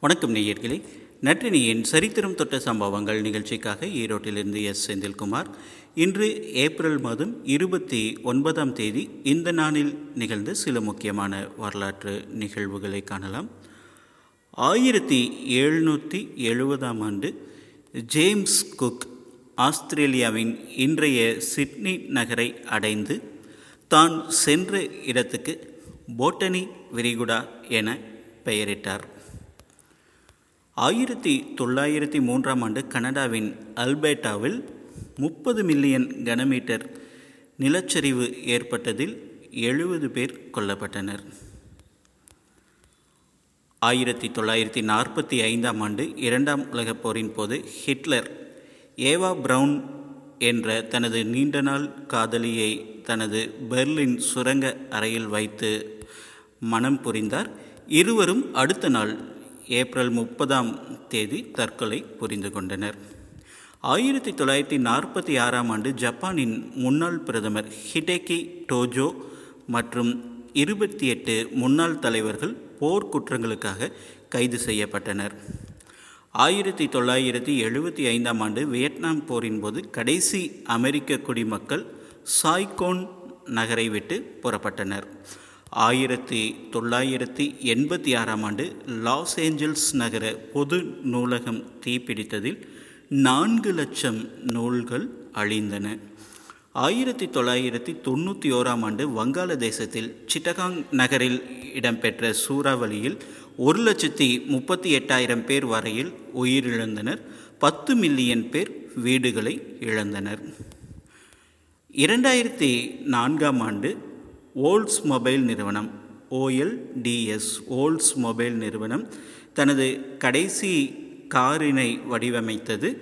வணக்கம் நேயர்களே. நற்றினியின் சரித்திரம் தொட்ட சம்பவங்கள் நிகழ்ச்சிக்காக ஈரோட்டிலிருந்து எஸ். செந்தில்குமார். இன்று ஏப்ரல் மாதம் இருபத்தி ஒன்பதாம் தேதி இந்த நாளில் நிகழ்ந்த சில முக்கியமான வரலாற்று நிகழ்வுகளை காணலாம். ஆயிரத்தி எழுநூற்றி எழுபதாம் ஆண்டு ஜேம்ஸ் குக் ஆஸ்திரேலியாவின் இன்றைய சிட்னி நகரை அடைந்து தான் சென்ற இடத்துக்கு போட்டனி விரிகுடா என பெயரிட்டார். ஆயிரத்தி தொள்ளாயிரத்தி மூன்றாம் ஆண்டு கனடாவின் அல்பேட்டாவில் முப்பது மில்லியன் கனமீட்டர் நிலச்சரிவு ஏற்பட்டதில் எழுபது பேர் கொல்லப்பட்டனர். ஆயிரத்தி தொள்ளாயிரத்தி நாற்பத்தி ஐந்தாம் ஆண்டு இரண்டாம் உலகப் போரின் போது ஹிட்லர் ஏவா பிரவுன் என்ற தனது நீண்ட நாள் காதலியை தனது பெர்லின் சுரங்க அறையில் வைத்து மனம் புரிந்தார். இருவரும் அடுத்த நாள் ஏப்ரல் முப்பதாம் தேதி தற்கொலை புரிந்து கொண்டனர். ஆயிரத்தி தொள்ளாயிரத்தி நாற்பத்தி ஆறாம் ஆண்டு ஜப்பானின் முன்னாள் பிரதமர் ஹிடேகி டோஜோ மற்றும் இருபத்தி எட்டு முன்னாள் தலைவர்கள் போர்க்குற்றங்களுக்காக கைது செய்யப்பட்டனர். ஆயிரத்தி தொள்ளாயிரத்தி எழுபத்தி ஐந்தாம் ஆண்டு வியட்நாம் போரின் போது கடைசி அமெரிக்க குடிமக்கள் சாய்கோன் நகரை விட்டு புறப்பட்டனர். ஆயிரத்தி தொள்ளாயிரத்தி எண்பத்தி ஆறாம் ஆண்டு லாஸ் ஏஞ்சல்ஸ் நகர பொது நூலகம் தீப்பிடித்ததில் நான்கு லட்சம் நூல்கள் அழிந்தன. ஆயிரத்தி தொள்ளாயிரத்தி தொண்ணூற்றி ஓராம் ஆண்டு வங்காளதேசத்தில் சிட்டகாங் நகரில் இடம்பெற்ற சூறாவளியில் ஒரு லட்சத்தி முப்பத்தி எட்டாயிரம் பேர் வரையில் உயிரிழந்தனர். பத்து மில்லியன் பேர் வீடுகளை இழந்தனர். இரண்டாயிரத்தி நான்காம் ஆண்டு ஓல்ட்ஸ் மொபைல் நிறுவனம் ஓஎல்டிஎஸ் ஓல்ட்ஸ் மொபைல் நிறுவனம் தனது கடைசி காரினை வடிவமைத்தது.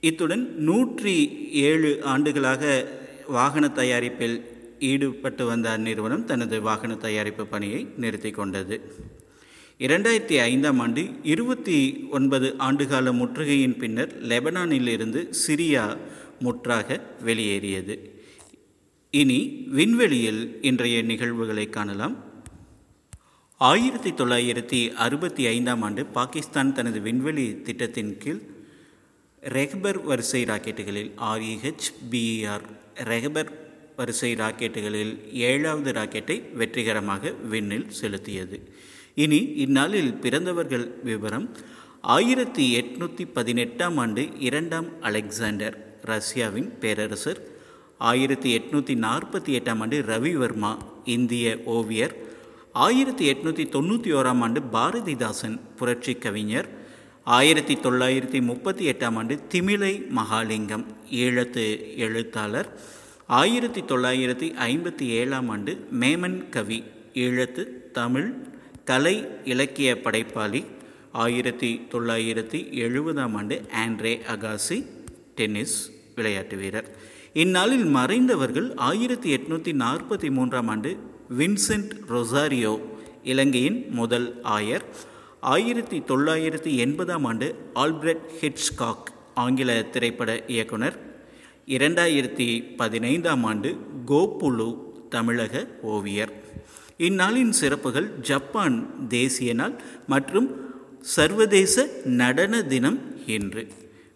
இத்துடன் நூற்றி ஏழு ஆண்டுகளாக வாகன தயாரிப்பில் ஈடுபட்டு வந்த அந்நிறுவனம் தனது வாகன தயாரிப்பு பணியை நிறுத்தி கொண்டது. இரண்டாயிரத்தி ஐந்தாம் ஆண்டு இருபத்தி ஒன்பது ஆண்டுகால முற்றுகையின் பின்னர் லெபனானிலிருந்து சிரியா முற்றாக வெளியேறியது. இனி விண்வெளியில் இன்றைய நிகழ்வுகளை காணலாம். ஆயிரத்தி தொள்ளாயிரத்தி அறுபத்தி ஐந்தாம் ஆண்டு பாகிஸ்தான் தனது விண்வெளி திட்டத்தின் கீழ் ரெஹபர் வரிசை ராக்கெட்டுகளில் ஆர்இஹெச் பிஇஆர் ரெஹபர் வரிசை ராக்கெட்டுகளில் ஏழாவது ராக்கெட்டை வெற்றிகரமாக விண்ணில் செலுத்தியது. இனி இந்நாளில் பிறந்தவர்கள் விவரம். ஆயிரத்தி எட்நூற்றி பதினெட்டாம் ஆண்டு இரண்டாம் அலெக்சாண்டர் ரஷ்யாவின் பேரரசர் ஆயிரத்தி எட்நூற்றி நாற்பத்தி எட்டாம் ஆண்டு ரவிவர்மா இந்திய ஓவியர். ஆயிரத்தி எட்நூற்றி தொண்ணூற்றி ஓராம் ஆண்டு பாரதிதாசன் புரட்சி கவிஞர். ஆயிரத்தி தொள்ளாயிரத்தி முப்பத்தி எட்டாம் ஆண்டு திமிலை மகாலிங்கம் ஈழத்து எழுத்தாளர். ஆயிரத்தி தொள்ளாயிரத்தி ஐம்பத்தி ஏழாம் ஆண்டு மேமன் கவி ஈழத்து தமிழ் கலை இலக்கிய படைப்பாளி. ஆயிரத்தி தொள்ளாயிரத்தி எழுபதாம் ஆண்டு ஆண்ட்ரே அகாசி டென்னிஸ். விளையாட்டு வீரர். இந்நாளில் மறைந்தவர்கள் ஆயிரத்தி எட்நூற்றி நாற்பத்தி மூன்றாம் ஆண்டு வின்சென்ட் ரொசாரியோ இலங்கையின் முதல் ஆயர். ஆயிரத்தி தொள்ளாயிரத்தி எண்பதாம் ஆண்டு ஆல்பிரட் ஹிட்ச்காக் ஆங்கில திரைப்பட இயக்குனர். இரண்டாயிரத்தி பதினைந்தாம் ஆண்டு கோபுலு தமிழக ஓவியர். இந்நாளின் சிறப்புகள் ஜப்பான் தேசிய நாள் மற்றும் சர்வதேச நடன தினம் என்று